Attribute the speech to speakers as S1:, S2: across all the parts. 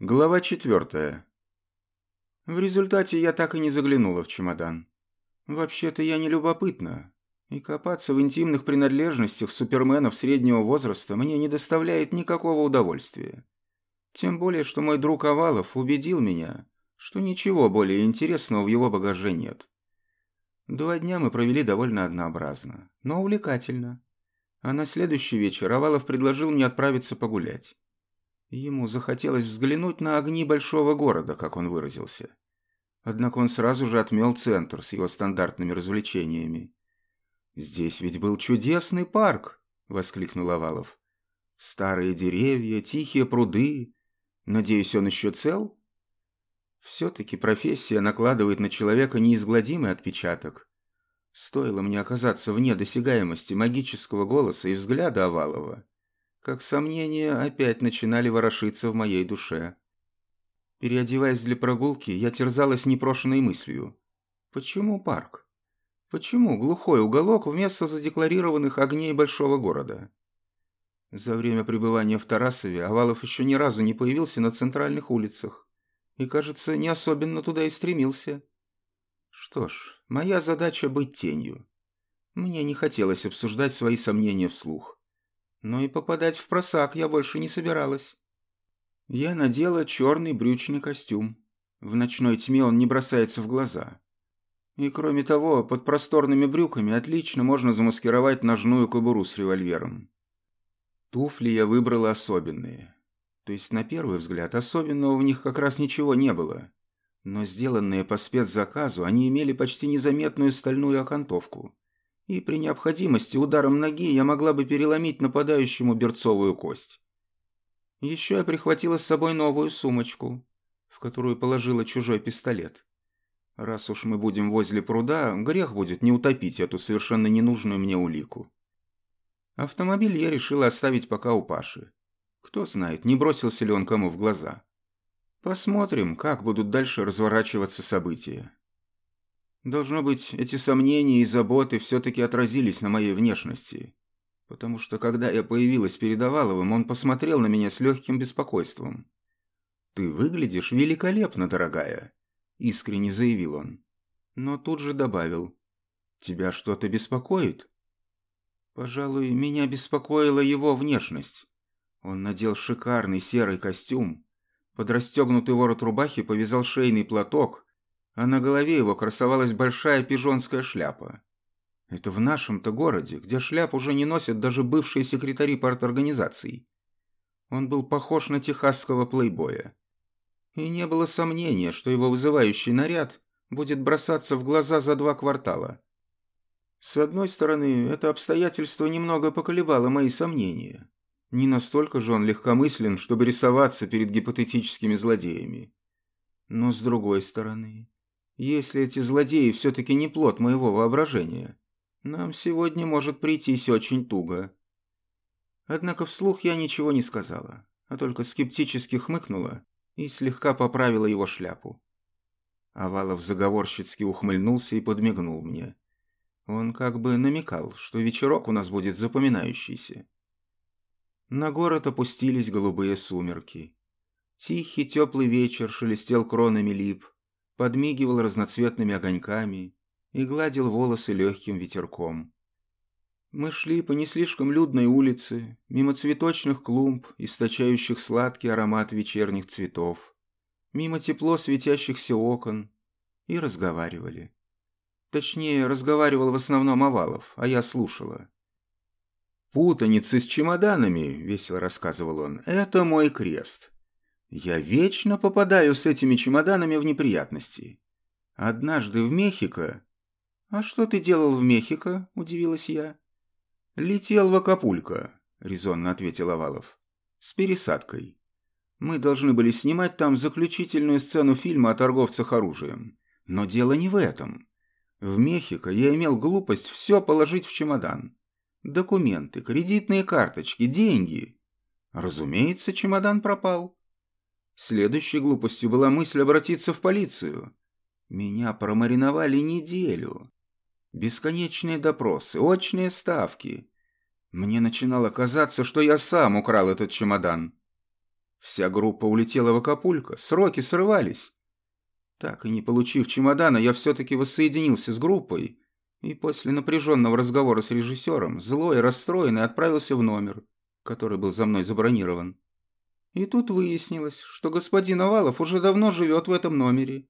S1: Глава четвертая. В результате я так и не заглянула в чемодан. Вообще-то я не любопытна, и копаться в интимных принадлежностях суперменов среднего возраста мне не доставляет никакого удовольствия. Тем более, что мой друг Овалов убедил меня, что ничего более интересного в его багаже нет. Два дня мы провели довольно однообразно, но увлекательно. А на следующий вечер Овалов предложил мне отправиться погулять. Ему захотелось взглянуть на огни большого города, как он выразился. Однако он сразу же отмел центр с его стандартными развлечениями. «Здесь ведь был чудесный парк!» — воскликнул Овалов. «Старые деревья, тихие пруды. Надеюсь, он еще цел?» Все-таки профессия накладывает на человека неизгладимый отпечаток. Стоило мне оказаться вне досягаемости магического голоса и взгляда Овалова, как сомнения опять начинали ворошиться в моей душе. Переодеваясь для прогулки, я терзалась непрошенной мыслью. Почему парк? Почему глухой уголок вместо задекларированных огней большого города? За время пребывания в Тарасове Овалов еще ни разу не появился на центральных улицах и, кажется, не особенно туда и стремился. Что ж, моя задача быть тенью. Мне не хотелось обсуждать свои сомнения вслух. Но и попадать в просак я больше не собиралась. Я надела черный брючный костюм. В ночной тьме он не бросается в глаза. И кроме того, под просторными брюками отлично можно замаскировать ножную кобуру с револьвером. Туфли я выбрала особенные. То есть, на первый взгляд, особенного в них как раз ничего не было. Но сделанные по спецзаказу, они имели почти незаметную стальную окантовку и при необходимости ударом ноги я могла бы переломить нападающему берцовую кость. Еще я прихватила с собой новую сумочку, в которую положила чужой пистолет. Раз уж мы будем возле пруда, грех будет не утопить эту совершенно ненужную мне улику. Автомобиль я решила оставить пока у Паши. Кто знает, не бросился ли он кому в глаза. Посмотрим, как будут дальше разворачиваться события. Должно быть, эти сомнения и заботы все-таки отразились на моей внешности. Потому что, когда я появилась перед Оваловым, он посмотрел на меня с легким беспокойством. «Ты выглядишь великолепно, дорогая», — искренне заявил он. Но тут же добавил. «Тебя что-то беспокоит?» Пожалуй, меня беспокоила его внешность. Он надел шикарный серый костюм. Под расстегнутый ворот рубахи повязал шейный платок — а на голове его красовалась большая пижонская шляпа. Это в нашем-то городе, где шляп уже не носят даже бывшие секретари парторганизаций. Он был похож на техасского плейбоя. И не было сомнения, что его вызывающий наряд будет бросаться в глаза за два квартала. С одной стороны, это обстоятельство немного поколебало мои сомнения. Не настолько же он легкомыслен, чтобы рисоваться перед гипотетическими злодеями. Но с другой стороны, если эти злодеи все-таки не плод моего воображения, нам сегодня может прийтись очень туго. Однако вслух я ничего не сказала, а только скептически хмыкнула и слегка поправила его шляпу. Овалов заговорщицки ухмыльнулся и подмигнул мне. Он как бы намекал, что вечерок у нас будет запоминающийся. На город опустились голубые сумерки. Тихий теплый вечер шелестел кронами лип, подмигивал разноцветными огоньками и гладил волосы легким ветерком. Мы шли по не слишком людной улице, мимо цветочных клумб, источающих сладкий аромат вечерних цветов, мимо тепло светящихся окон, и разговаривали. Точнее, разговаривал в основном Овалов, а я слушала. «Путаницы с чемоданами», — весело рассказывал он, — «это мой крест. Я вечно попадаю с этими чемоданами в неприятности. Однажды в Мехико... «А что ты делал в Мехико?» – удивилась я. «Летел в Акапулько», – резонно ответил Овалов. «С пересадкой. Мы должны были снимать там заключительную сцену фильма о торговцах оружием. Но дело не в этом. В Мехико я имел глупость все положить в чемодан. Документы, кредитные карточки, деньги. Разумеется, чемодан пропал. Следующей глупостью была мысль обратиться в полицию. Меня промариновали неделю. Бесконечные допросы, очные ставки. Мне начинало казаться, что я сам украл этот чемодан. Вся группа улетела в Акапулько, сроки срывались. Так и не получив чемодана, я все-таки воссоединился с группой и после напряженного разговора с режиссером, злой и расстроенный, отправился в номер, который был за мной забронирован. И тут выяснилось, что господин Овалов уже давно живет в этом номере.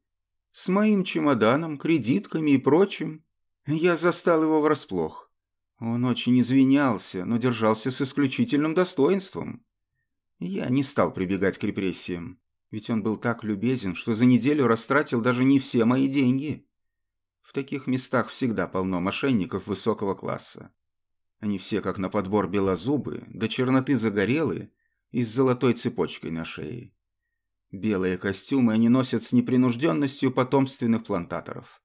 S1: С моим чемоданом, кредитками и прочим. Я застал его врасплох. Он очень извинялся, но держался с исключительным достоинством. Я не стал прибегать к репрессиям, ведь он был так любезен, что за неделю растратил даже не все мои деньги. В таких местах всегда полно мошенников высокого класса. Они все как на подбор белозубы, до черноты загорелые и с золотой цепочкой на шее. Белые костюмы они носят с непринужденностью потомственных плантаторов.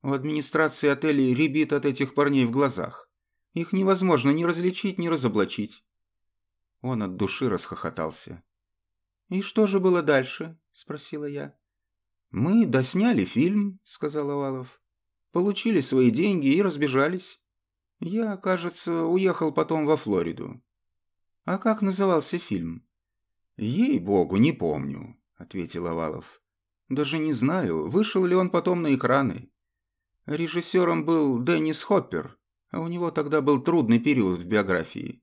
S1: В администрации отелей ребит от этих парней в глазах. Их невозможно ни различить, ни разоблачить. Он от души расхохотался. «И что же было дальше?» – спросила я. «Мы досняли фильм», – сказал Овалов получили свои деньги и разбежались. Я, кажется, уехал потом во Флориду. А как назывался фильм? Ей-богу, не помню, ответил Овалов. Даже не знаю, вышел ли он потом на экраны. Режиссером был Деннис Хоппер, а у него тогда был трудный период в биографии.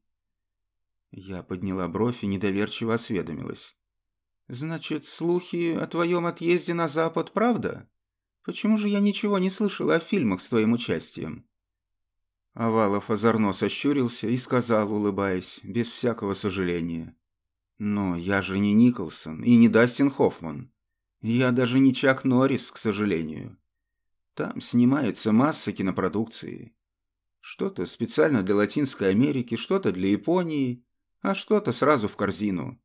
S1: Я подняла бровь и недоверчиво осведомилась. «Значит, слухи о твоем отъезде на Запад правда?» Почему же я ничего не слышал о фильмах с твоим участием?» Овалов озорно сощурился и сказал, улыбаясь, без всякого сожаления. «Но я же не Николсон и не Дастин Хоффман. Я даже не Чак Норрис, к сожалению. Там снимается масса кинопродукции. Что-то специально для Латинской Америки, что-то для Японии, а что-то сразу в корзину.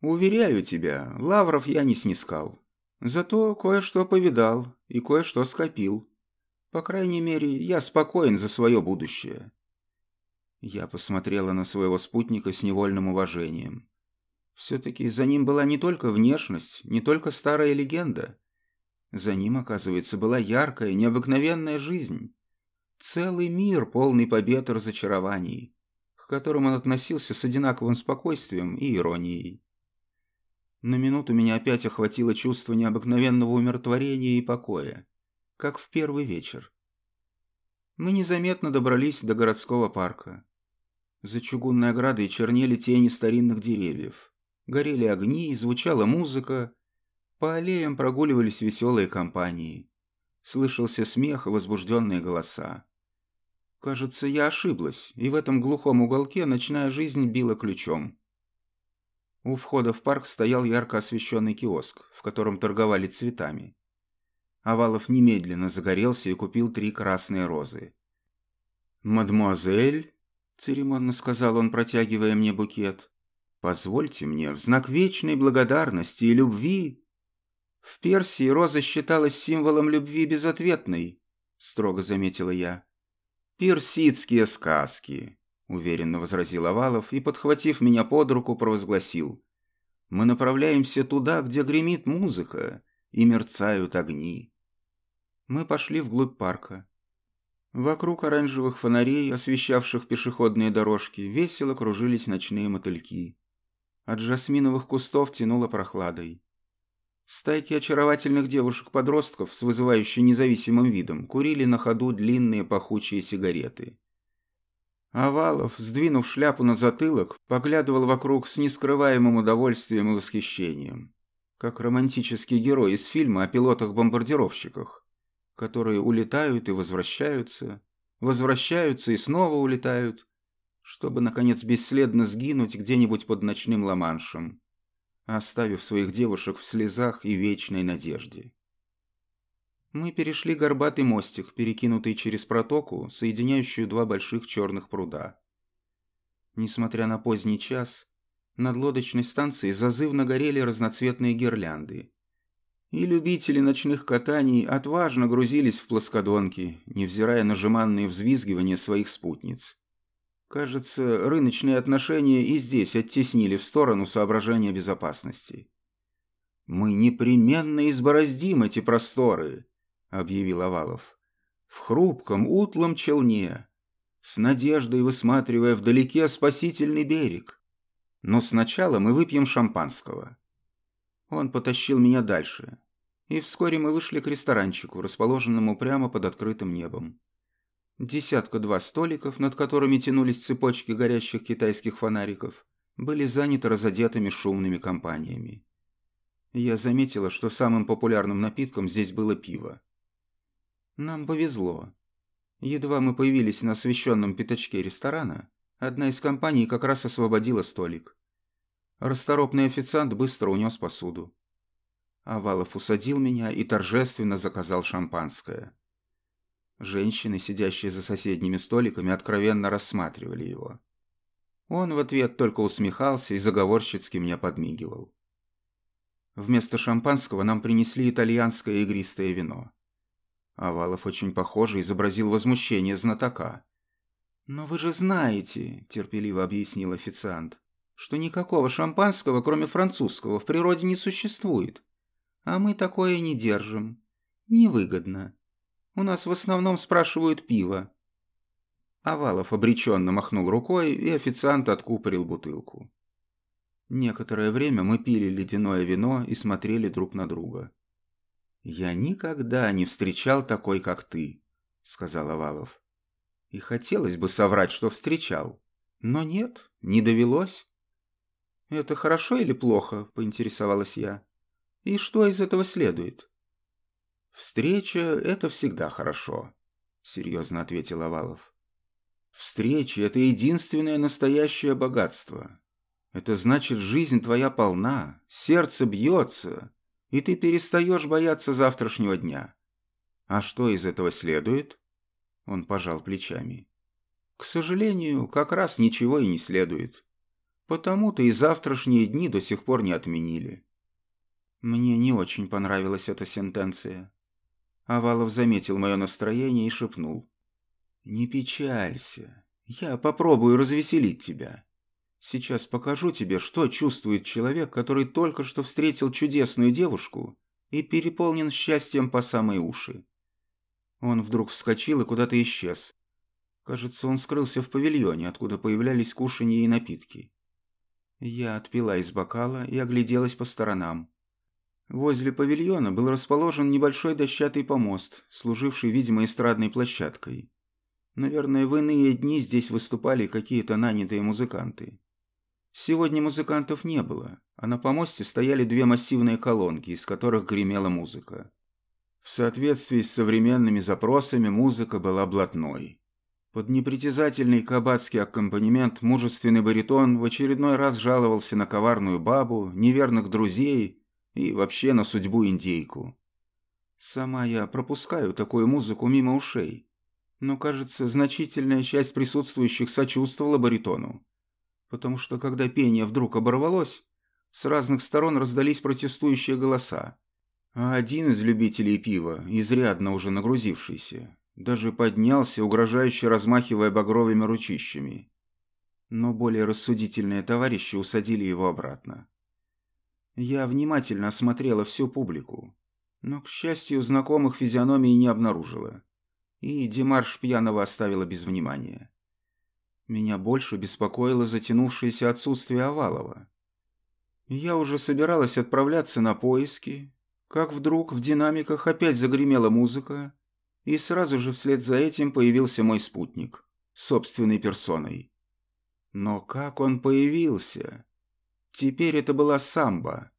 S1: Уверяю тебя, лавров я не снискал. Зато кое-что повидал и кое-что скопил. По крайней мере, я спокоен за свое будущее. Я посмотрела на своего спутника с невольным уважением. Все-таки за ним была не только внешность, не только старая легенда. За ним, оказывается, была яркая, необыкновенная жизнь. Целый мир, полный побед и разочарований, к которым он относился с одинаковым спокойствием и иронией. На минуту меня опять охватило чувство необыкновенного умиротворения и покоя, как в первый вечер. Мы незаметно добрались до городского парка. За чугунной оградой чернели тени старинных деревьев. Горели огни, звучала музыка. По аллеям прогуливались веселые компании. Слышался смех и возбужденные голоса. Кажется, я ошиблась, и в этом глухом уголке ночная жизнь била ключом. У входа в парк стоял ярко освещенный киоск, в котором торговали цветами. Овалов немедленно загорелся и купил три красные розы. «Мадемуазель», — церемонно сказал он, протягивая мне букет, — «позвольте мне в знак вечной благодарности и любви...» «В Персии роза считалась символом любви безответной», — строго заметила я. «Персидские сказки», уверенно возразил Овалов и, подхватив меня под руку, провозгласил. «Мы направляемся туда, где гремит музыка и мерцают огни». Мы пошли вглубь парка. Вокруг оранжевых фонарей, освещавших пешеходные дорожки, весело кружились ночные мотыльки. От жасминовых кустов тянуло прохладой. Стайки очаровательных девушек-подростков с вызывающей независимым видом курили на ходу длинные пахучие сигареты. Овалов, сдвинув шляпу на затылок, поглядывал вокруг с нескрываемым удовольствием и восхищением, как романтический герой из фильма о пилотах-бомбардировщиках, которые улетают и возвращаются, возвращаются и снова улетают, чтобы, наконец, бесследно сгинуть где-нибудь под ночным ламаншем, оставив своих девушек в слезах и вечной надежде. Мы перешли горбатый мостик, перекинутый через протоку, соединяющую два больших черных пруда. Несмотря на поздний час, над лодочной станцией зазывно горели разноцветные гирлянды. И любители ночных катаний отважно грузились в плоскодонки, невзирая на жеманные взвизгивания своих спутниц. Кажется, рыночные отношения и здесь оттеснили в сторону соображения безопасности. «Мы непременно избороздим эти просторы», — объявил Овалов. «В хрупком, утлом челне, с надеждой высматривая вдалеке спасительный берег. Но сначала мы выпьем шампанского». Он потащил меня дальше, и вскоре мы вышли к ресторанчику, расположенному прямо под открытым небом. Десятка-два столиков, над которыми тянулись цепочки горящих китайских фонариков, были заняты разодетыми шумными компаниями. Я заметила, что самым популярным напитком здесь было пиво. Нам повезло. Едва мы появились на освещенном пятачке ресторана, одна из компаний как раз освободила столик. Расторопный официант быстро унес посуду. Авалов усадил меня и торжественно заказал шампанское. Женщины, сидящие за соседними столиками, откровенно рассматривали его. Он в ответ только усмехался и заговорщицки мне подмигивал. Вместо шампанского нам принесли итальянское игристое вино. Авалов очень похоже изобразил возмущение знатока. «Но вы же знаете», — терпеливо объяснил официант, «что никакого шампанского, кроме французского, в природе не существует. А мы такое не держим. Невыгодно. У нас в основном спрашивают пиво». Авалов обреченно махнул рукой, и официант откупорил бутылку. Некоторое время мы пили ледяное вино и смотрели друг на друга. «Я никогда не встречал такой, как ты», — сказал Овалов. «И хотелось бы соврать, что встречал. Но нет, не довелось». «Это хорошо или плохо?» — поинтересовалась я. «И что из этого следует?» «Встреча — это всегда хорошо», — серьезно ответил Овалов. «Встреча — это единственное настоящее богатство. Это значит, жизнь твоя полна, сердце бьется, и ты перестаешь бояться завтрашнего дня. А что из этого следует? Он пожал плечами. К сожалению, как раз ничего и не следует. Потому-то и завтрашние дни до сих пор не отменили. Мне не очень понравилась эта сентенция. Авалов заметил мое настроение и шепнул. «Не печалься. Я попробую развеселить тебя. Сейчас покажу тебе, что чувствует человек, который только что встретил чудесную девушку и переполнен счастьем по самые уши. Он вдруг вскочил и куда-то исчез. Кажется, он скрылся в павильоне, откуда появлялись кушанья и напитки. Я отпила из бокала и огляделась по сторонам. Возле павильона был расположен небольшой дощатый помост, служивший, видимо, эстрадной площадкой. Наверное, в иные дни здесь выступали какие-то нанятые музыканты. Сегодня музыкантов не было, а на помосте стояли две массивные колонки, из которых гремела музыка. В соответствии с современными запросами музыка была блатной. Под непритязательный кабацкий аккомпанемент мужественный баритон в очередной раз жаловался на коварную бабу, неверных друзей и вообще на судьбу индейку. Сама я пропускаю такую музыку мимо ушей, но, кажется, значительная часть присутствующих сочувствовала баритону потому что когда пение вдруг оборвалось, с разных сторон раздались протестующие голоса. А один из любителей пива, изрядно уже нагрузившийся, даже поднялся, угрожающе размахивая багровыми ручищами. Но более рассудительные товарищи усадили его обратно. Я внимательно осмотрела всю публику, но, к счастью, знакомых физиономий не обнаружила, и демарш пьяного оставила без внимания. Меня больше беспокоило затянувшееся отсутствие Овалова. Я уже собиралась отправляться на поиски, как вдруг в динамиках опять загремела музыка, и сразу же вслед за этим появился мой спутник, собственной персоной. Но как он появился? Теперь это была самба.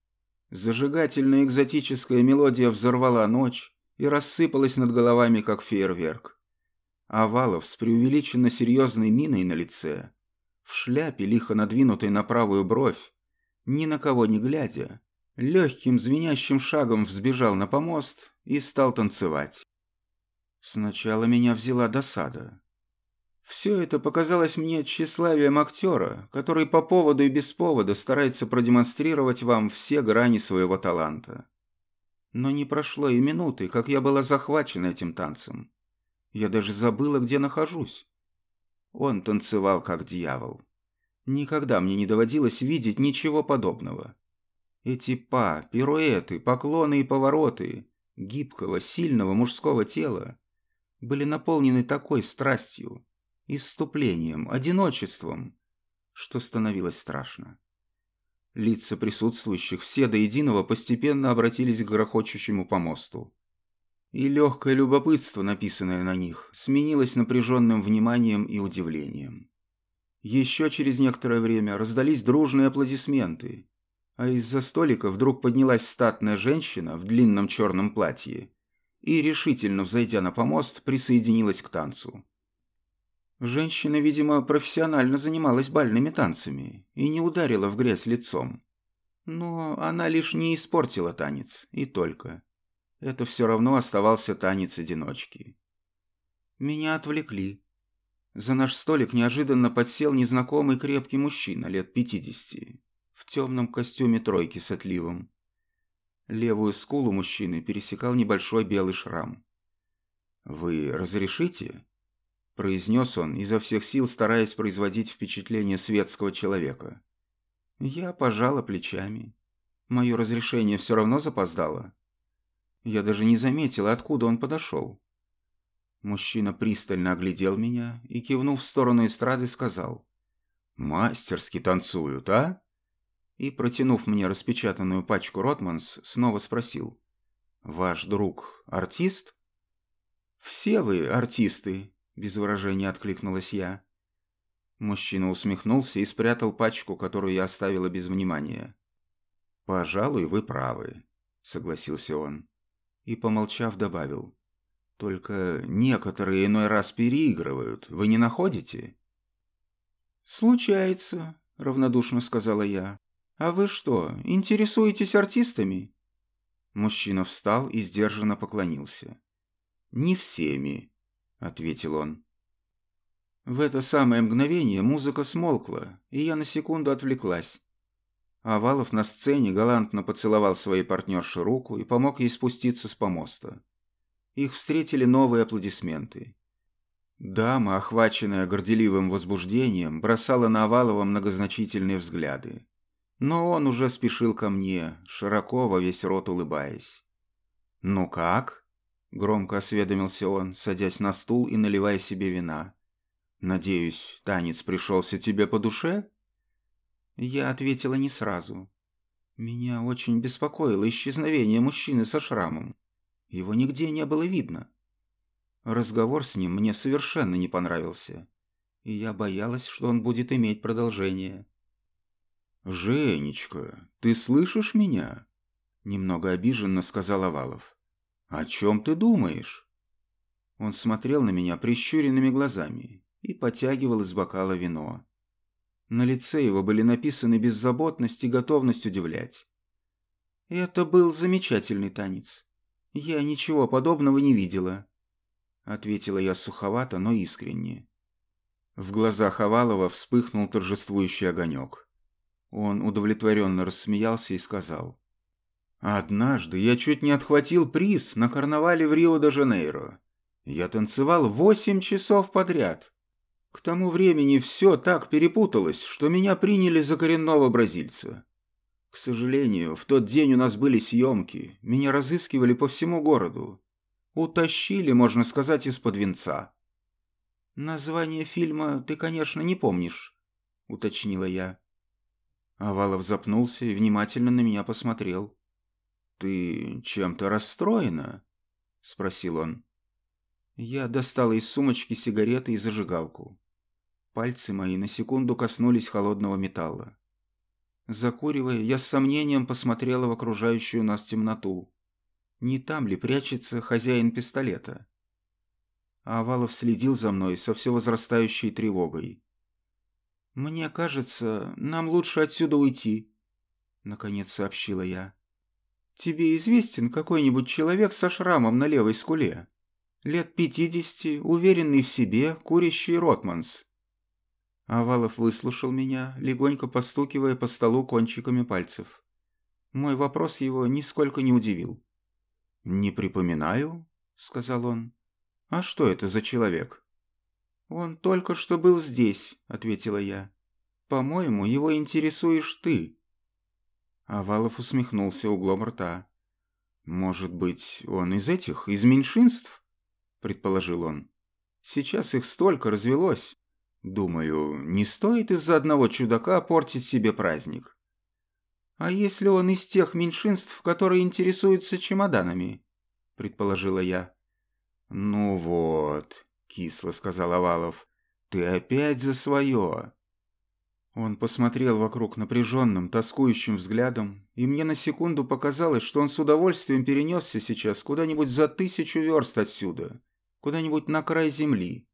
S1: Зажигательная экзотическая мелодия взорвала ночь и рассыпалась над головами, как фейерверк. Овалов с преувеличенно серьезной миной на лице, в шляпе, лихо надвинутой на правую бровь, ни на кого не глядя, легким звенящим шагом взбежал на помост и стал танцевать. Сначала меня взяла досада. Все это показалось мне тщеславием актера, который по поводу и без повода старается продемонстрировать вам все грани своего таланта. Но не прошло и минуты, как я была захвачена этим танцем. Я даже забыла, где нахожусь. Он танцевал, как дьявол. Никогда мне не доводилось видеть ничего подобного. Эти па, пируэты, поклоны и повороты гибкого, сильного мужского тела были наполнены такой страстью, исступлением, одиночеством, что становилось страшно. Лица присутствующих, все до единого, постепенно обратились к грохочущему помосту. И легкое любопытство, написанное на них, сменилось напряженным вниманием и удивлением. Еще через некоторое время раздались дружные аплодисменты, а из-за столика вдруг поднялась статная женщина в длинном черном платье и, решительно взойдя на помост, присоединилась к танцу. Женщина, видимо, профессионально занималась бальными танцами и не ударила в грязь лицом. Но она лишь не испортила танец, и только. Это все равно оставался танец одиночки. Меня отвлекли. За наш столик неожиданно подсел незнакомый крепкий мужчина лет пятидесяти в темном костюме тройки с отливом. Левую скулу мужчины пересекал небольшой белый шрам. «Вы разрешите?» произнес он, изо всех сил стараясь производить впечатление светского человека. Я пожала плечами. Мое разрешение все равно запоздало. Я даже не заметила, откуда он подошел. Мужчина пристально оглядел меня и, кивнув в сторону эстрады, сказал «Мастерски танцуют, а?» И, протянув мне распечатанную пачку Ротманс, снова спросил «Ваш друг артист?» «Все вы артисты», без выражения откликнулась я. Мужчина усмехнулся и спрятал пачку, которую я оставила без внимания. «Пожалуй, вы правы», — согласился он. И, помолчав, добавил. «Только некоторые иной раз переигрывают, вы не находите?» «Случается», — равнодушно сказала я. «А вы что, интересуетесь артистами?» Мужчина встал и сдержанно поклонился. «Не всеми», — ответил он. В это самое мгновение музыка смолкла, и я на секунду отвлеклась. Овалов на сцене галантно поцеловал своей партнерше руку и помог ей спуститься с помоста. Их встретили новые аплодисменты. Дама, охваченная горделивым возбуждением, бросала на Овалова многозначительные взгляды. Но он уже спешил ко мне, широко во весь рот улыбаясь. «Ну как?» Громко осведомился он, садясь на стул и наливая себе вина. «Надеюсь, танец пришелся тебе по душе?» Я ответила не сразу. Меня очень беспокоило исчезновение мужчины со шрамом. Его нигде не было видно. Разговор с ним мне совершенно не понравился, и я боялась, что он будет иметь продолжение. «Женечка, ты слышишь меня?» Немного обиженно сказал Овалов. «О чем ты думаешь?» Он смотрел на меня прищуренными глазами и потягивал из бокала вино. На лице его были написаны беззаботность и готовность удивлять. «Это был замечательный танец. Я ничего подобного не видела», — ответила я суховато, но искренне. В глазах Овалова вспыхнул торжествующий огонек. Он удовлетворенно рассмеялся и сказал. Однажды я чуть не отхватил приз на карнавале в Рио-де-Жанейро. Я танцевал восемь часов подряд. К тому времени все так перепуталось, что меня приняли за коренного бразильца. К сожалению, в тот день у нас были съемки, меня разыскивали по всему городу. Утащили, можно сказать, из-под венца. «Название фильма ты, конечно, не помнишь», — уточнила я. Авалов запнулся и внимательно на меня посмотрел. «Ты чем-то расстроена?» — спросил он. Я достала из сумочки сигареты и зажигалку. Пальцы мои на секунду коснулись холодного металла. Закуривая, я с сомнением посмотрела в окружающую нас темноту. Не там ли прячется хозяин пистолета? А Овалов следил за мной со все возрастающей тревогой. «Мне кажется, нам лучше отсюда уйти», — наконец сообщила я. Тебе известен какой-нибудь человек со шрамом на левой скуле? Лет пятидесяти, уверенный в себе, курящий Ротманс. Авалов выслушал меня, легонько постукивая по столу кончиками пальцев. Мой вопрос его нисколько не удивил. «Не припоминаю», — сказал он. «А что это за человек?» «Он только что был здесь», — ответила я. «По-моему, его интересуешь ты». Авалов усмехнулся углом рта. «Может быть, он из этих, из меньшинств?» – предположил он. «Сейчас их столько развелось. Думаю, не стоит из-за одного чудака портить себе праздник». «А если он из тех меньшинств, которые интересуются чемоданами?» – предположила я. «Ну вот», – кисло сказал Овалов, – «ты опять за свое». Он посмотрел вокруг напряженным, тоскующим взглядом, и мне на секунду показалось, что он с удовольствием перенесся сейчас куда-нибудь за тысячу верст отсюда, куда-нибудь на край земли.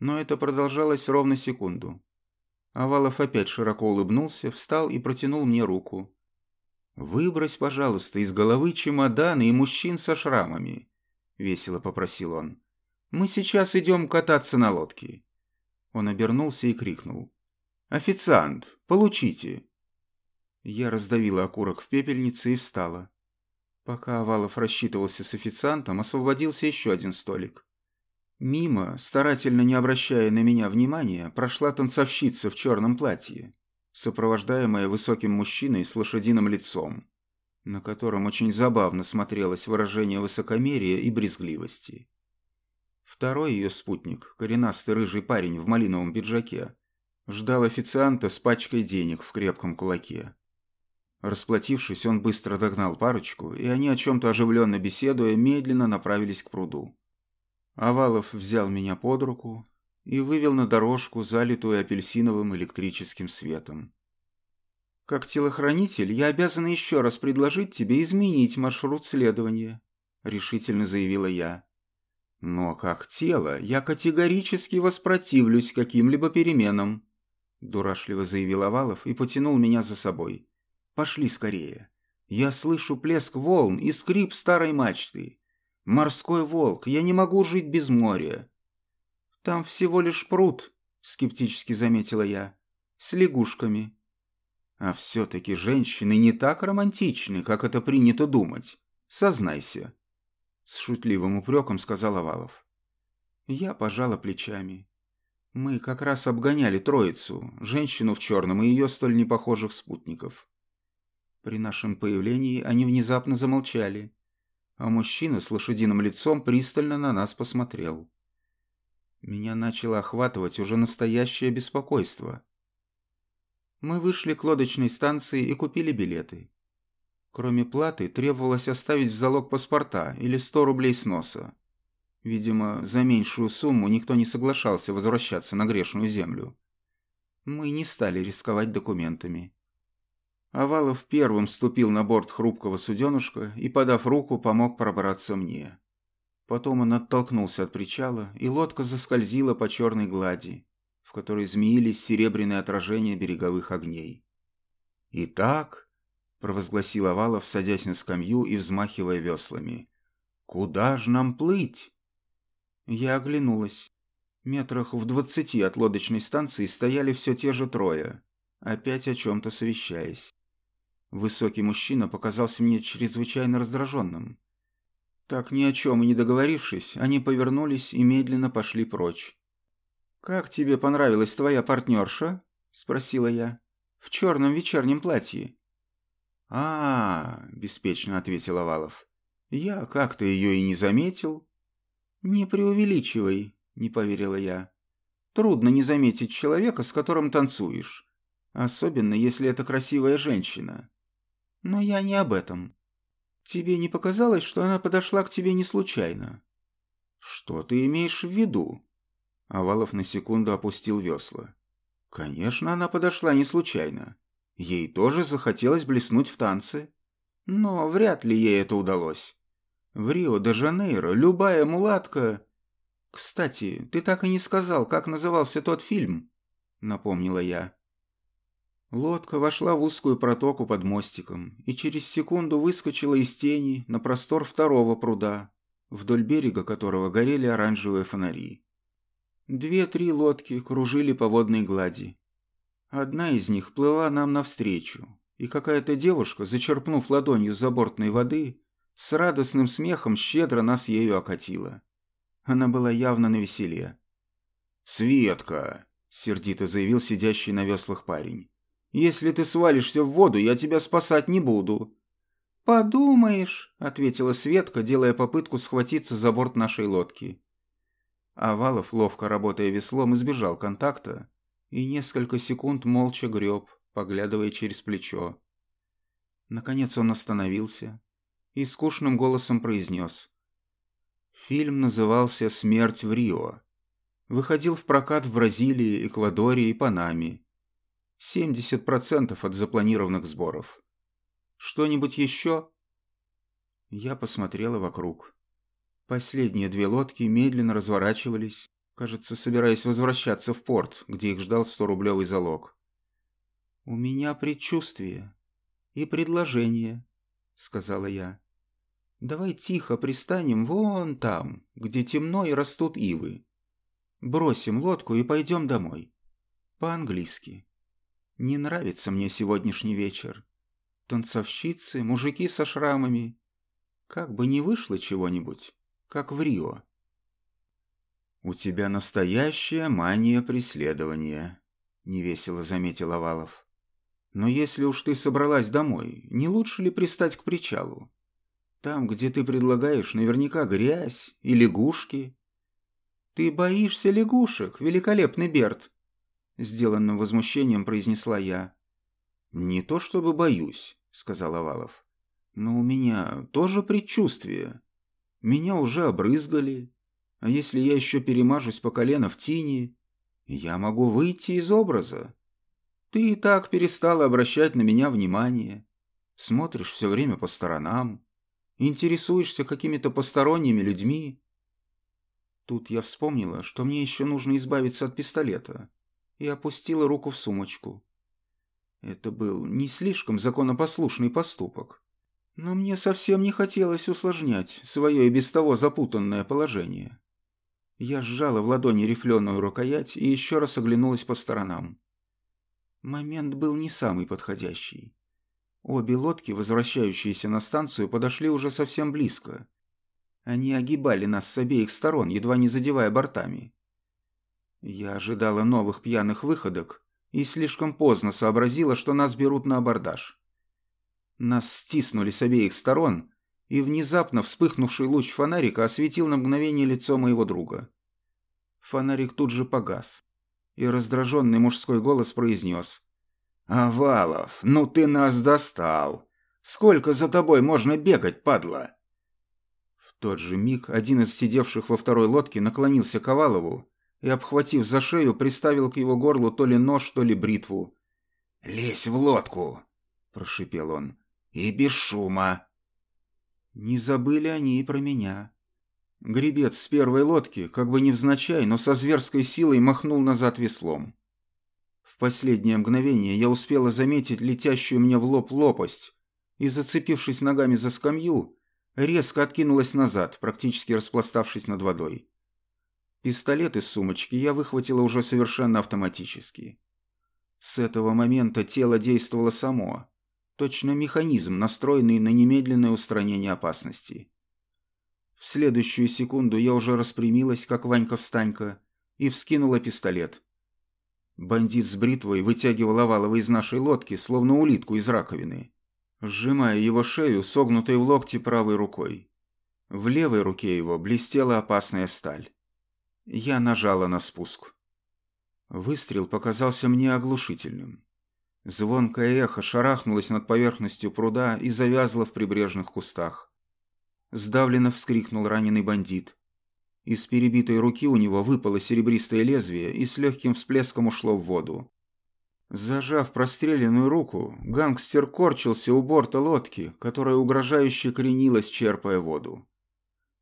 S1: Но это продолжалось ровно секунду. Овалов опять широко улыбнулся, встал и протянул мне руку. «Выбрось, пожалуйста, из головы чемоданы и мужчин со шрамами», — весело попросил он. «Мы сейчас идем кататься на лодке». Он обернулся и крикнул. «Официант, получите!» Я раздавила окурок в пепельнице и встала. Пока Овалов рассчитывался с официантом, освободился еще один столик. Мимо, старательно не обращая на меня внимания, прошла танцовщица в черном платье, сопровождаемая высоким мужчиной с лошадиным лицом, на котором очень забавно смотрелось выражение высокомерия и брезгливости. Второй ее спутник, коренастый рыжий парень в малиновом пиджаке, Ждал официанта с пачкой денег в крепком кулаке. Расплатившись, он быстро догнал парочку, и они, о чем-то оживленно беседуя, медленно направились к пруду. Овалов взял меня под руку и вывел на дорожку, залитую апельсиновым электрическим светом. «Как телохранитель, я обязана еще раз предложить тебе изменить маршрут следования», — решительно заявила я. «Но как тело, я категорически воспротивлюсь каким-либо переменам», Дурашливо заявил Овалов и потянул меня за собой. «Пошли скорее. Я слышу плеск волн и скрип старой мачты. Морской волк, я не могу жить без моря». «Там всего лишь пруд», — скептически заметила я, — «с лягушками». «А все-таки женщины не так романтичны, как это принято думать. Сознайся», — с шутливым упреком сказал Овалов. Я пожала плечами. Мы как раз обгоняли троицу, женщину в черном и ее столь непохожих спутников. При нашем появлении они внезапно замолчали, а мужчина с лошадиным лицом пристально на нас посмотрел. Меня начало охватывать уже настоящее беспокойство. Мы вышли к лодочной станции и купили билеты. Кроме платы, требовалось оставить в залог паспорта или 100 рублей с носа. Видимо, за меньшую сумму никто не соглашался возвращаться на грешную землю. Мы не стали рисковать документами. Овалов первым ступил на борт хрупкого суденушка и, подав руку, помог пробраться мне. Потом он оттолкнулся от причала, и лодка заскользила по черной глади, в которой змеились серебряные отражения береговых огней. «Итак», — провозгласил Овалов, садясь на скамью и взмахивая веслами, — «куда ж нам плыть?» Я оглянулась. Метрах в двадцати от лодочной станции стояли все те же трое, опять о чем-то совещаясь. Высокий мужчина показался мне чрезвычайно раздраженным. Так ни о чем и не договорившись, они повернулись и медленно пошли прочь. «Как тебе понравилась твоя партнерша?» – спросила я. «В черном вечернем платье». «А, беспечно ответил Овалов. «Я как-то ее и не заметил. «Не преувеличивай», — не поверила я. «Трудно не заметить человека, с которым танцуешь. Особенно, если это красивая женщина. Но я не об этом. Тебе не показалось, что она подошла к тебе не случайно?» «Что ты имеешь в виду?» Овалов на секунду опустил весла. «Конечно, она подошла не случайно. Ей тоже захотелось блеснуть в танце. Но вряд ли ей это удалось. В Рио-де-Жанейро любая мулатка... Кстати, ты так и не сказал, как назывался тот фильм, напомнила я. Лодка вошла в узкую протоку под мостиком и через секунду выскочила из тени на простор второго пруда, вдоль берега которого горели оранжевые фонари. Две-три лодки кружили по водной глади. Одна из них плыла нам навстречу, и какая-то девушка, зачерпнув ладонью забортной воды, с радостным смехом щедро нас ею окатила. Она была явно на веселе. «Светка!» — сердито заявил сидящий на веслах парень. «Если ты свалишься в воду, я тебя спасать не буду». «Подумаешь», — ответила Светка, делая попытку схватиться за борт нашей лодки. Овалов, ловко работая веслом, избежал контакта и несколько секунд молча греб, поглядывая через плечо. Наконец он остановился и скучным голосом произнес. Фильм назывался «Смерть в Рио». Выходил в прокат в Бразилии, Эквадоре и Панаме. 70% от запланированных сборов. Что-нибудь еще? Я посмотрела вокруг. Последние две лодки медленно разворачивались, кажется, собираясь возвращаться в порт, где их ждал 100-рублевый залог. «У меня предчувствие и предложение», — сказала я. «Давай тихо пристанем вон там, где темно и растут ивы. Бросим лодку и пойдем домой. По-английски. Не нравится мне сегодняшний вечер. Танцовщицы, мужики со шрамами. Как бы не вышло чего-нибудь, как в Рио». «У тебя настоящая мания преследования», — невесело заметил Овалов. «Но если уж ты собралась домой, не лучше ли пристать к причалу? Там, где ты предлагаешь, наверняка грязь и лягушки». «Ты боишься лягушек, великолепный Берт?» Сделанным возмущением произнесла я. «Не то чтобы боюсь», — сказал Овалов. «Но у меня тоже предчувствие. Меня уже обрызгали, а если я еще перемажусь по колено в тени, я могу выйти из образа. Ты и так перестала обращать на меня внимание. Смотришь все время по сторонам, интересуешься какими-то посторонними людьми. Тут я вспомнила, что мне еще нужно избавиться от пистолета, и опустила руку в сумочку. Это был не слишком законопослушный поступок, но мне совсем не хотелось усложнять свое и без того запутанное положение. Я сжала в ладони рифленую рукоять и еще раз оглянулась по сторонам. Момент был не самый подходящий. Обе лодки, возвращающиеся на станцию, подошли уже совсем близко. Они огибали нас с обеих сторон, едва не задевая бортами. Я ожидала новых пьяных выходок и слишком поздно сообразила, что нас берут на абордаж. Нас стиснули с обеих сторон, и внезапно вспыхнувший луч фонарика осветил на мгновение лицо моего друга. Фонарик тут же погас, и раздраженный мужской голос произнес. «Авалов, ну ты нас достал! Сколько за тобой можно бегать, падла?» В тот же миг один из сидевших во второй лодке наклонился к Овалову и, обхватив за шею, приставил к его горлу то ли нож, то ли бритву. «Лезь в лодку!» – прошипел он. «И без шума!» Не забыли они и про меня. Гребец с первой лодки, как бы невзначай, но со зверской силой махнул назад веслом. В последнее мгновение я успела заметить летящую мне в лоб лопасть и, зацепившись ногами за скамью, резко откинулась назад, практически распластавшись над водой. Пистолет из сумочки я выхватила уже совершенно автоматически. С этого момента тело действовало само, Точно механизм, настроенный на немедленное устранение опасности. В следующую секунду я уже распрямилась, как Ванька-встанька, и вскинула пистолет. Бандит с бритвой вытягивал Овалова из нашей лодки, словно улитку из раковины, сжимая его шею, согнутой в локте правой рукой. В левой руке его блестела опасная сталь. Я нажала на спуск. Выстрел показался мне оглушительным. Звонкое эхо шарахнулось над поверхностью пруда и завязло в прибрежных кустах. Сдавленно вскрикнул раненый бандит. Из перебитой руки у него выпало серебристое лезвие и с легким всплеском ушло в воду. Зажав простреленную руку, гангстер корчился у борта лодки, которая угрожающе кренилась, черпая воду.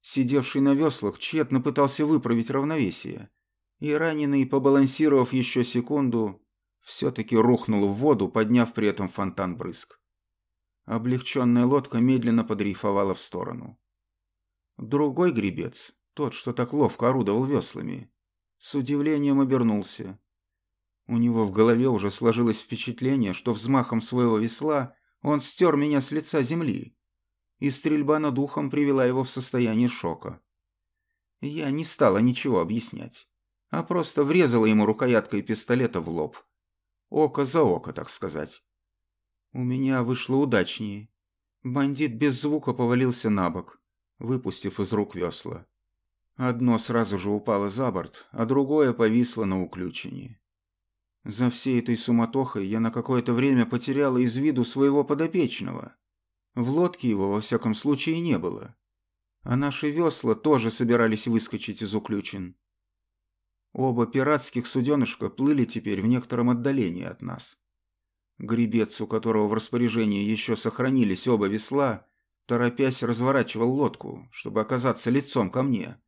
S1: Сидевший на веслах тщетно пытался выправить равновесие, и раненый, побалансировав еще секунду, все-таки рухнул в воду, подняв при этом фонтан брызг. Облегченная лодка медленно подрейфовала в сторону. Другой гребец, тот, что так ловко орудовал веслами, с удивлением обернулся. У него в голове уже сложилось впечатление, что взмахом своего весла он стер меня с лица земли, и стрельба над ухом привела его в состояние шока. Я не стала ничего объяснять, а просто врезала ему рукояткой пистолета в лоб. Око за око, так сказать. У меня вышло удачнее. Бандит без звука повалился на бок, выпустив из рук весла. Одно сразу же упало за борт, а другое повисло на уключении. За всей этой суматохой я на какое-то время потеряла из виду своего подопечного. В лодке его, во всяком случае, не было. А наши весла тоже собирались выскочить из уключин. Оба пиратских суденышка плыли теперь в некотором отдалении от нас. Гребец, у которого в распоряжении еще сохранились оба весла, торопясь разворачивал лодку, чтобы оказаться лицом ко мне.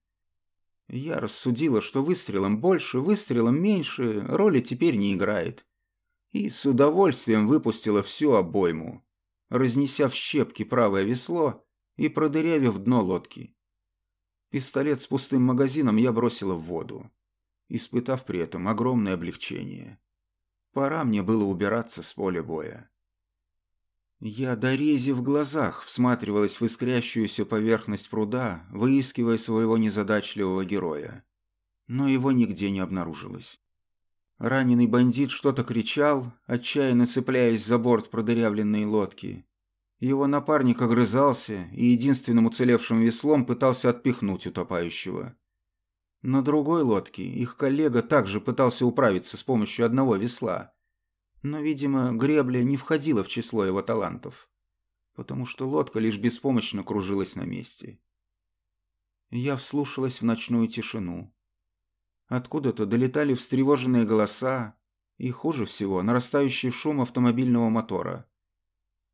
S1: Я рассудила, что выстрелом больше, выстрелом меньше роли теперь не играет. И с удовольствием выпустила всю обойму, разнеся в щепки правое весло и продырявив дно лодки. Пистолет с пустым магазином я бросила в воду, испытав при этом огромное облегчение. Пора мне было убираться с поля боя. Я до рези в глазах всматривалась в искрящуюся поверхность пруда, выискивая своего незадачливого героя. Но его нигде не обнаружилось. Раненый бандит что-то кричал, отчаянно цепляясь за борт продырявленной лодки. Его напарник огрызался и единственным уцелевшим веслом пытался отпихнуть утопающего. На другой лодке их коллега также пытался управиться с помощью одного весла – но, видимо, гребля не входила в число его талантов, потому что лодка лишь беспомощно кружилась на месте. Я вслушалась в ночную тишину. Откуда-то долетали встревоженные голоса и, хуже всего, нарастающий шум автомобильного мотора.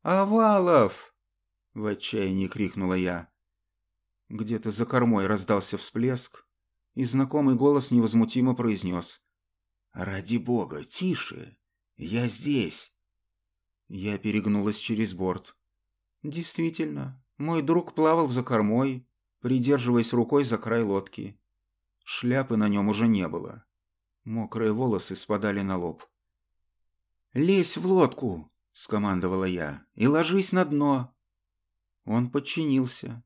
S1: «Авалов!» — в отчаянии крикнула я. Где-то за кормой раздался всплеск, и знакомый голос невозмутимо произнес. «Ради бога, тише! «Я здесь!» Я перегнулась через борт. Действительно, мой друг плавал за кормой, придерживаясь рукой за край лодки. Шляпы на нем уже не было. Мокрые волосы спадали на лоб. «Лезь в лодку!» — скомандовала я. «И ложись на дно!» Он подчинился,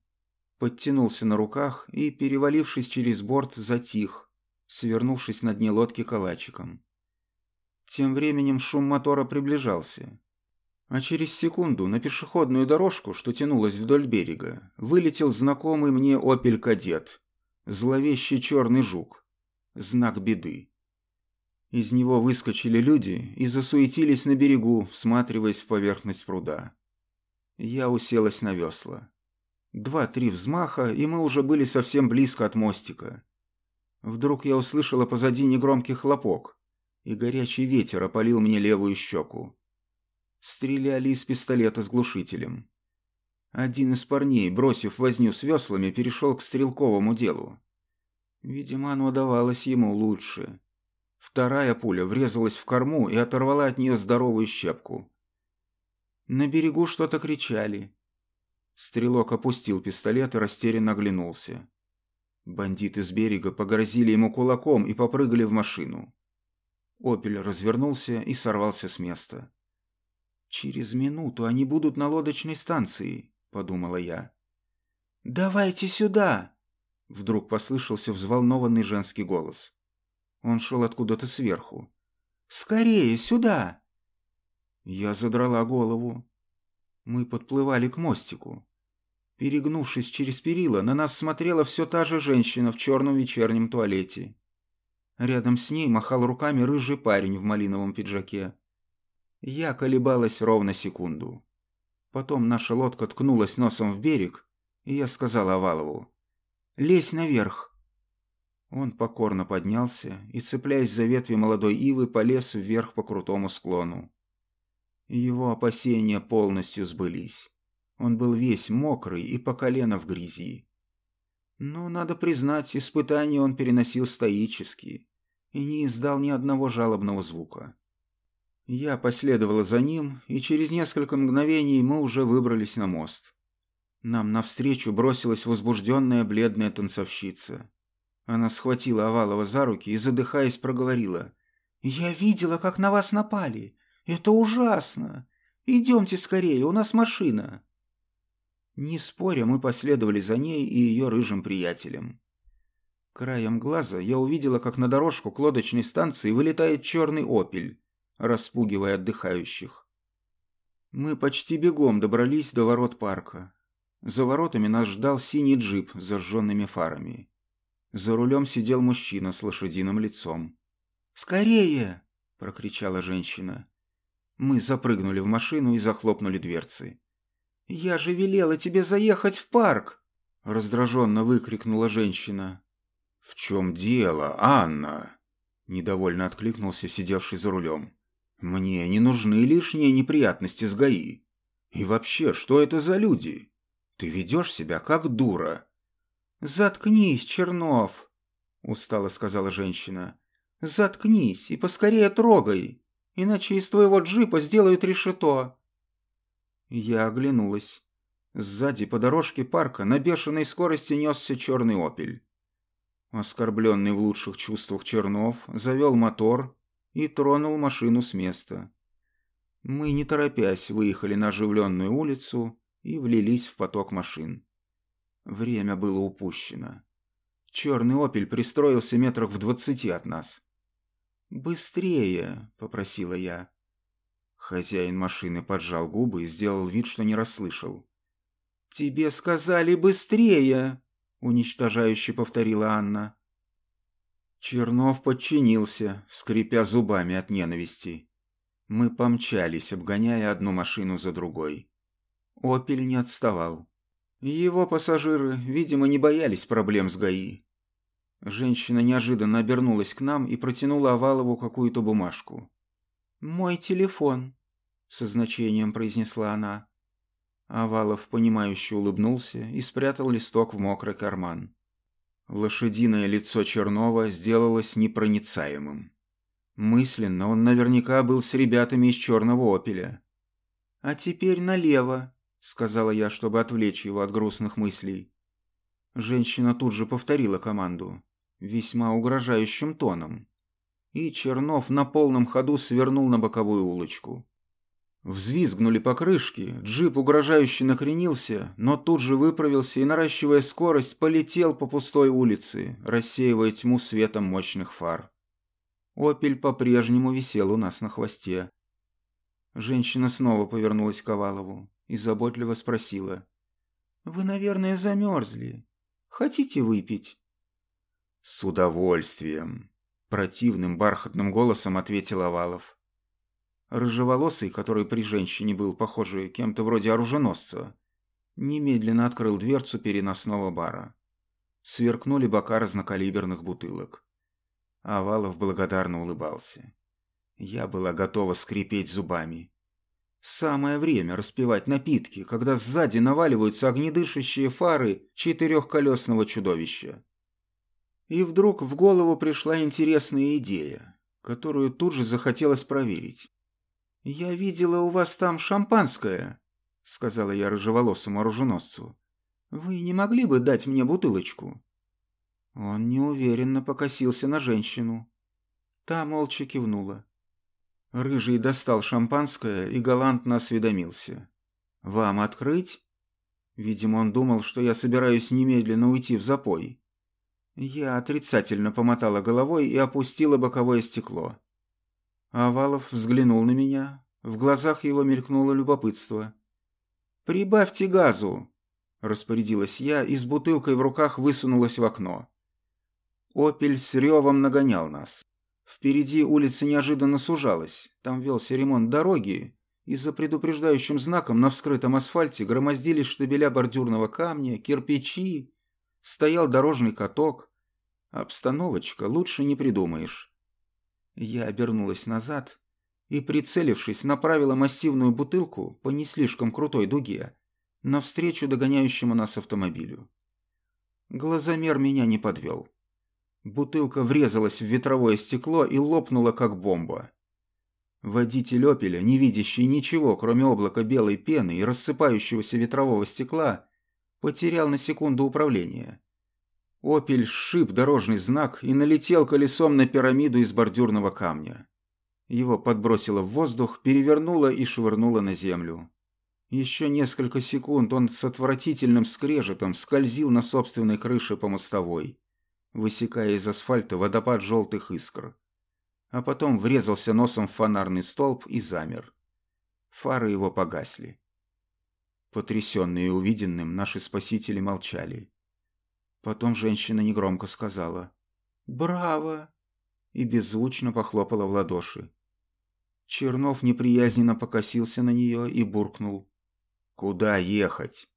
S1: подтянулся на руках и, перевалившись через борт, затих, свернувшись на дне лодки калачиком. Тем временем шум мотора приближался. А через секунду на пешеходную дорожку, что тянулась вдоль берега, вылетел знакомый мне «Опель Кадет», зловещий черный жук, знак беды. Из него выскочили люди и засуетились на берегу, всматриваясь в поверхность пруда. Я уселась на весла. Два-три взмаха, и мы уже были совсем близко от мостика. Вдруг я услышала позади негромкий хлопок и горячий ветер опалил мне левую щеку. Стреляли из пистолета с глушителем. Один из парней, бросив возню с веслами, перешел к стрелковому делу. Видимо, оно давалось ему лучше. Вторая пуля врезалась в корму и оторвала от нее здоровую щепку. На берегу что-то кричали. Стрелок опустил пистолет и растерянно оглянулся. Бандиты с берега погрозили ему кулаком и попрыгали в машину. Опель развернулся и сорвался с места. «Через минуту они будут на лодочной станции», — подумала я. «Давайте сюда!» — вдруг послышался взволнованный женский голос. Он шел откуда-то сверху. «Скорее, сюда!» Я задрала голову. Мы подплывали к мостику. Перегнувшись через перила, на нас смотрела все та же женщина в черном вечернем туалете. Рядом с ней махал руками рыжий парень в малиновом пиджаке. Я колебалась ровно секунду. Потом наша лодка ткнулась носом в берег, и я сказала Овалову «Лезь наверх». Он покорно поднялся и, цепляясь за ветви молодой ивы, полез вверх по крутому склону. Его опасения полностью сбылись. Он был весь мокрый и по колено в грязи. Но, надо признать, испытания он переносил стоически и не издал ни одного жалобного звука. Я последовала за ним, и через несколько мгновений мы уже выбрались на мост. Нам навстречу бросилась возбужденная бледная танцовщица. Она схватила Овалова за руки и, задыхаясь, проговорила. «Я видела, как на вас напали. Это ужасно. Идемте скорее, у нас машина». Не споря, мы последовали за ней и ее рыжим приятелем. Краем глаза я увидела, как на дорожку к лодочной станции вылетает черный опель, распугивая отдыхающих. Мы почти бегом добрались до ворот парка. За воротами нас ждал синий джип с зажженными фарами. За рулем сидел мужчина с лошадиным лицом. «Скорее!» — прокричала женщина. Мы запрыгнули в машину и захлопнули дверцы. «Я же велела тебе заехать в парк!» Раздраженно выкрикнула женщина. «В чем дело, Анна?» Недовольно откликнулся сидевший за рулем. «Мне не нужны лишние неприятности с ГАИ. И вообще, что это за люди? Ты ведешь себя как дура». «Заткнись, Чернов!» Устало сказала женщина. «Заткнись и поскорее трогай, иначе из твоего джипа сделают решето». Я оглянулась. Сзади по дорожке парка на бешеной скорости несся черный опель. Оскорбленный в лучших чувствах Чернов завел мотор и тронул машину с места. Мы, не торопясь, выехали на оживленную улицу и влились в поток машин. Время было упущено. Черный «Опель» пристроился метрах в двадцати от нас. «Быстрее!» — попросила я. Хозяин машины поджал губы и сделал вид, что не расслышал. «Тебе сказали быстрее!» — уничтожающе повторила Анна. Чернов подчинился, скрипя зубами от ненависти. Мы помчались, обгоняя одну машину за другой. «Опель» не отставал. Его пассажиры, видимо, не боялись проблем с ГАИ. Женщина неожиданно обернулась к нам и протянула Овалову какую-то бумажку. «Мой телефон», — со значением произнесла она. Овалов, понимающе улыбнулся и спрятал листок в мокрый карман. Лошадиное лицо Чернова сделалось непроницаемым. Мысленно он наверняка был с ребятами из черного опеля. «А теперь налево», — сказала я, чтобы отвлечь его от грустных мыслей. Женщина тут же повторила команду, весьма угрожающим тоном. И Чернов на полном ходу свернул на боковую улочку. Взвизгнули покрышки, джип угрожающе накренился, но тут же выправился и, наращивая скорость, полетел по пустой улице, рассеивая тьму светом мощных фар. «Опель» по-прежнему висел у нас на хвосте. Женщина снова повернулась к Овалову и заботливо спросила. «Вы, наверное, замерзли. Хотите выпить?» «С удовольствием», — противным бархатным голосом ответил Овалов. Рыжеволосый, который при женщине был, похоже, кем-то вроде оруженосца, немедленно открыл дверцу переносного бара. Сверкнули бока разнокалиберных бутылок. Овалов благодарно улыбался. Я была готова скрипеть зубами. Самое время распивать напитки, когда сзади наваливаются огнедышащие фары четырехколесного чудовища. И вдруг в голову пришла интересная идея, которую тут же захотелось проверить. «Я видела у вас там шампанское», — сказала я рыжеволосому оруженосцу. «Вы не могли бы дать мне бутылочку?» Он неуверенно покосился на женщину. Та молча кивнула. Рыжий достал шампанское и галантно осведомился. «Вам открыть?» Видимо, он думал, что я собираюсь немедленно уйти в запой. Я отрицательно помотала головой и опустила боковое стекло. Овалов взглянул на меня. В глазах его мелькнуло любопытство. «Прибавьте газу!» – распорядилась я и с бутылкой в руках высунулась в окно. «Опель» с ревом нагонял нас. Впереди улица неожиданно сужалась. Там велся ремонт дороги, и за предупреждающим знаком на вскрытом асфальте громоздились штабеля бордюрного камня, кирпичи, стоял дорожный каток. Обстановочка лучше не придумаешь. Я обернулась назад и, прицелившись, направила массивную бутылку по не слишком крутой дуге навстречу догоняющему нас автомобилю. Глазомер меня не подвел. Бутылка врезалась в ветровое стекло и лопнула, как бомба. Водитель «Опеля», не видящий ничего, кроме облака белой пены и рассыпающегося ветрового стекла, потерял на секунду управление. Опель сшиб дорожный знак и налетел колесом на пирамиду из бордюрного камня. Его подбросило в воздух, перевернуло и швырнуло на землю. Еще несколько секунд он с отвратительным скрежетом скользил на собственной крыше по мостовой, высекая из асфальта водопад желтых искр. А потом врезался носом в фонарный столб и замер. Фары его погасли. Потрясенные увиденным, наши спасители молчали. Потом женщина негромко сказала «Браво!» и беззвучно похлопала в ладоши. Чернов неприязненно покосился на нее и буркнул. «Куда ехать?»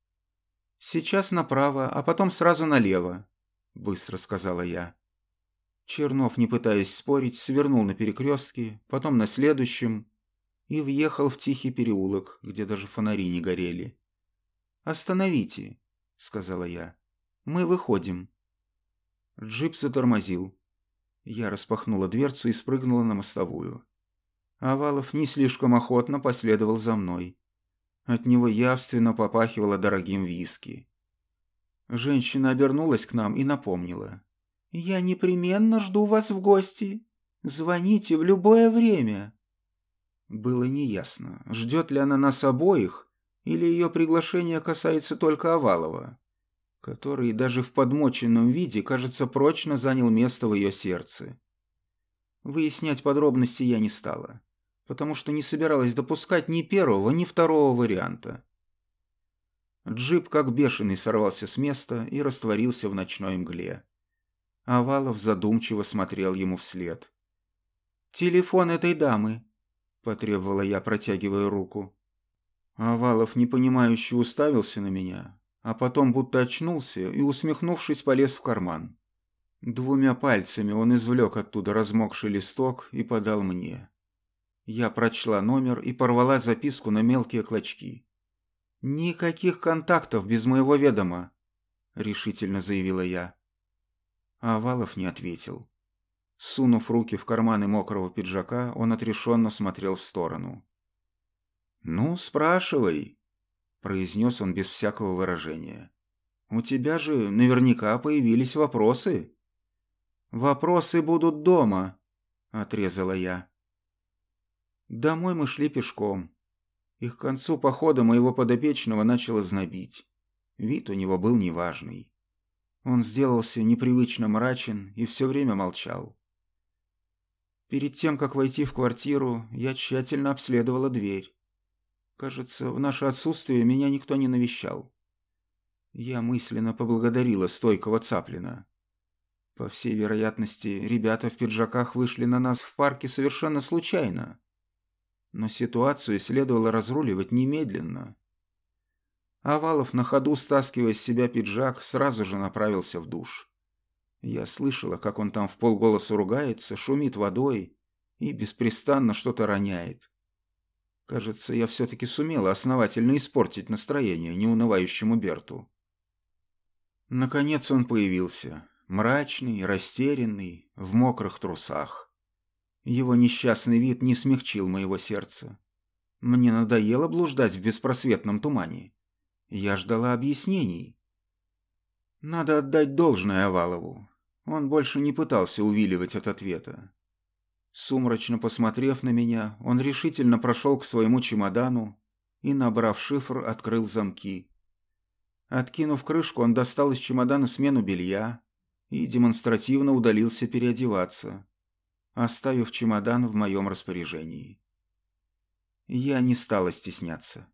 S1: «Сейчас направо, а потом сразу налево», — быстро сказала я. Чернов, не пытаясь спорить, свернул на перекрестке, потом на следующем и въехал в тихий переулок, где даже фонари не горели. «Остановите», — сказала я. «Мы выходим». Джип затормозил. Я распахнула дверцу и спрыгнула на мостовую. Овалов не слишком охотно последовал за мной. От него явственно попахивало дорогим виски. Женщина обернулась к нам и напомнила. «Я непременно жду вас в гости. Звоните в любое время». Было неясно, ждет ли она нас обоих, или ее приглашение касается только Овалова, который даже в подмоченном виде, кажется, прочно занял место в ее сердце. Выяснять подробности я не стала, потому что не собиралась допускать ни первого, ни второго варианта. Джип как бешеный сорвался с места и растворился в ночной мгле. Овалов задумчиво смотрел ему вслед. «Телефон этой дамы», — потребовала я, протягивая руку. Овалов непонимающе уставился на меня, а потом будто очнулся и, усмехнувшись, полез в карман. Двумя пальцами он извлек оттуда размокший листок и подал мне. Я прочла номер и порвала записку на мелкие клочки. «Никаких контактов без моего ведома», — решительно заявила я. Овалов не ответил. Сунув руки в карманы мокрого пиджака, он отрешенно смотрел в сторону. «Ну, спрашивай», — произнес он без всякого выражения. «У тебя же наверняка появились вопросы». «Вопросы будут дома», — отрезала я. Домой мы шли пешком. И к концу похода моего подопечного начало знобить. Вид у него был неважный. Он сделался непривычно мрачен и все время молчал. Перед тем, как войти в квартиру, я тщательно обследовала дверь. Кажется, в наше отсутствие меня никто не навещал. Я мысленно поблагодарила стойкого Цаплина. По всей вероятности, ребята в пиджаках вышли на нас в парке совершенно случайно. Но ситуацию следовало разруливать немедленно. Овалов на ходу, стаскивая с себя пиджак, сразу же направился в душ. Я слышала, как он там в полголоса ругается, шумит водой и беспрестанно что-то роняет. Кажется, я все-таки сумела основательно испортить настроение неунывающему Берту. Наконец он появился, мрачный, растерянный, в мокрых трусах. Его несчастный вид не смягчил моего сердца. Мне надоело блуждать в беспросветном тумане. Я ждала объяснений. Надо отдать должное Овалову. Он больше не пытался увиливать от ответа. Сумрачно посмотрев на меня, он решительно прошел к своему чемодану и, набрав шифр, открыл замки. Откинув крышку, он достал из чемодана смену белья и демонстративно удалился переодеваться, оставив чемодан в моем распоряжении. Я не стала стесняться.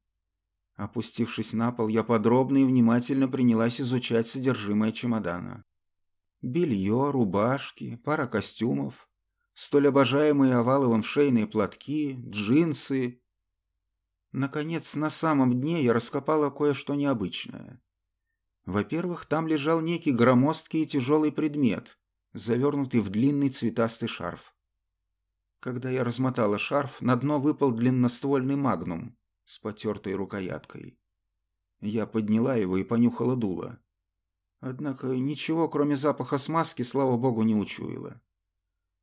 S1: Опустившись на пол, я подробно и внимательно принялась изучать содержимое чемодана. Белье, рубашки, пара костюмов, столь обожаемые Оваловым шейные платки, джинсы. Наконец, на самом дне я раскопала кое-что необычное. Во-первых, там лежал некий громоздкий и тяжелый предмет, завернутый в длинный цветастый шарф. Когда я размотала шарф, на дно выпал длинноствольный магнум, с потертой рукояткой. Я подняла его и понюхала дуло. Однако ничего, кроме запаха смазки, слава богу, не учуяла.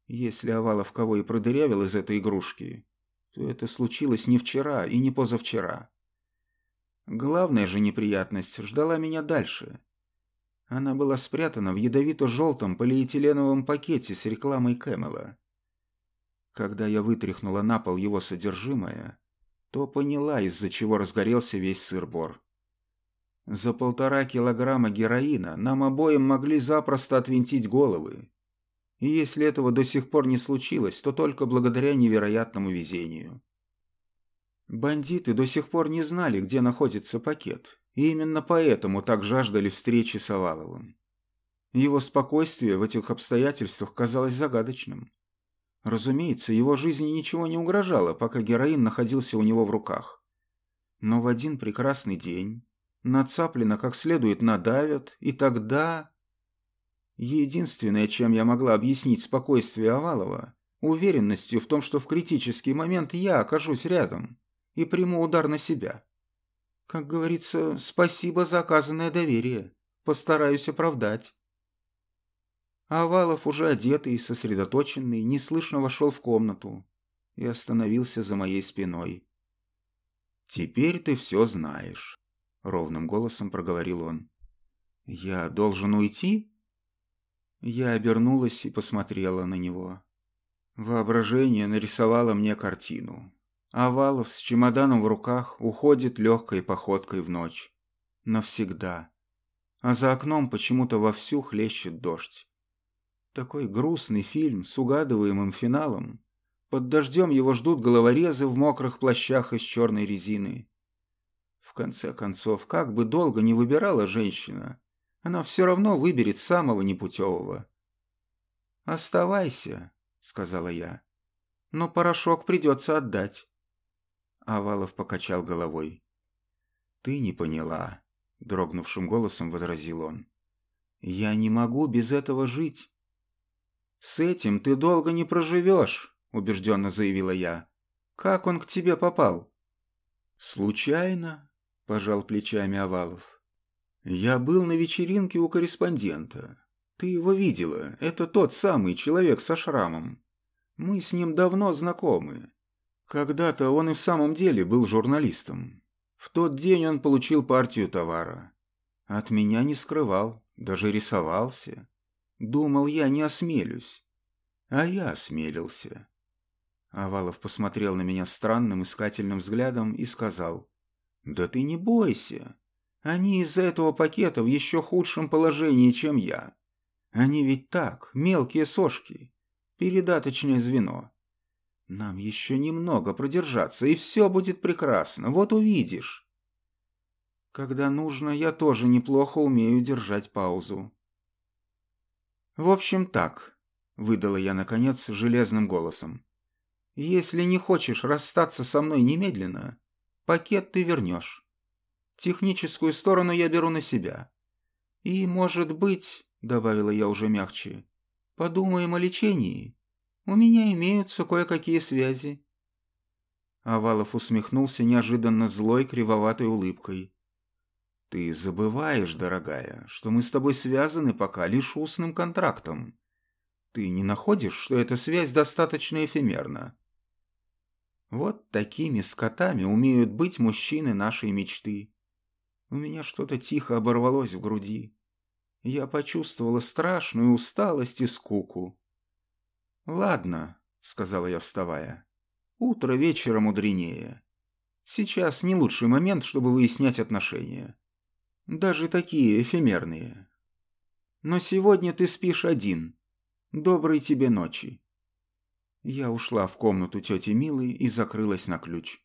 S1: Если Овалов кого и продырявил из этой игрушки, то это случилось не вчера и не позавчера. Главная же неприятность ждала меня дальше. Она была спрятана в ядовито-желтом полиэтиленовом пакете с рекламой Кэмела. Когда я вытряхнула на пол его содержимое, то поняла, из-за чего разгорелся весь сыр-бор. За полтора килограмма героина нам обоим могли запросто отвинтить головы. И если этого до сих пор не случилось, то только благодаря невероятному везению. Бандиты до сих пор не знали, где находится пакет, и именно поэтому так жаждали встречи с Оваловым. Его спокойствие в этих обстоятельствах казалось загадочным. Разумеется, его жизни ничего не угрожало, пока героин находился у него в руках. Но в один прекрасный день на Цаплина как следует надавят, и тогда... Единственное, чем я могла объяснить спокойствие Овалова, уверенностью в том, что в критический момент я окажусь рядом и приму удар на себя. Как говорится, спасибо за оказанное доверие. Постараюсь оправдать. Овалов, уже одетый и сосредоточенный, неслышно вошел в комнату и остановился за моей спиной. «Теперь ты все знаешь», — ровным голосом проговорил он. «Я должен уйти?» Я обернулась и посмотрела на него. Воображение нарисовало мне картину. Овалов с чемоданом в руках уходит легкой походкой в ночь. Навсегда. А за окном почему-то вовсю хлещет дождь. Такой грустный фильм с угадываемым финалом. Под дождем его ждут головорезы в мокрых плащах из черной резины. В конце концов, как бы долго не выбирала женщина, она все равно выберет самого непутевого. «Оставайся», — сказала я. «Но порошок придется отдать». Авалов покачал головой. «Ты не поняла», — дрогнувшим голосом возразил он. «Я не могу без этого жить». «С этим ты долго не проживешь», — убежденно заявила я. «Как он к тебе попал?» «Случайно», — пожал плечами Овалов. «Я был на вечеринке у корреспондента. Ты его видела. Это тот самый человек со шрамом. Мы с ним давно знакомы. Когда-то он и в самом деле был журналистом. В тот день он получил партию товара. От меня не скрывал, даже рисовался. Думал, я не осмелюсь. А я осмелился. Авалов посмотрел на меня странным искательным взглядом и сказал, «Да ты не бойся. Они из-за этого пакета в еще худшем положении, чем я. Они ведь так, мелкие сошки, передаточное звено. Нам еще немного продержаться, и все будет прекрасно, вот увидишь». Когда нужно, я тоже неплохо умею держать паузу. «В общем, так», — выдала я, наконец, железным голосом. «Если не хочешь расстаться со мной немедленно, пакет ты вернешь. Техническую сторону я беру на себя. И, может быть, — добавила я уже мягче, — подумаем о лечении. У меня имеются кое-какие связи». Авалов усмехнулся неожиданно злой кривоватой улыбкой. Ты забываешь, дорогая, что мы с тобой связаны пока лишь устным контрактом. Ты не находишь, что эта связь достаточно эфемерна? Вот такими скотами умеют быть мужчины нашей мечты. У меня что-то тихо оборвалось в груди. Я почувствовала страшную усталость и скуку. «Ладно», — сказала я, вставая, — «утро вечера мудренее. Сейчас не лучший момент, чтобы выяснять отношения даже такие эфемерные. Но сегодня ты спишь один. Доброй тебе ночи. Я ушла в комнату тети Милы и закрылась на ключ.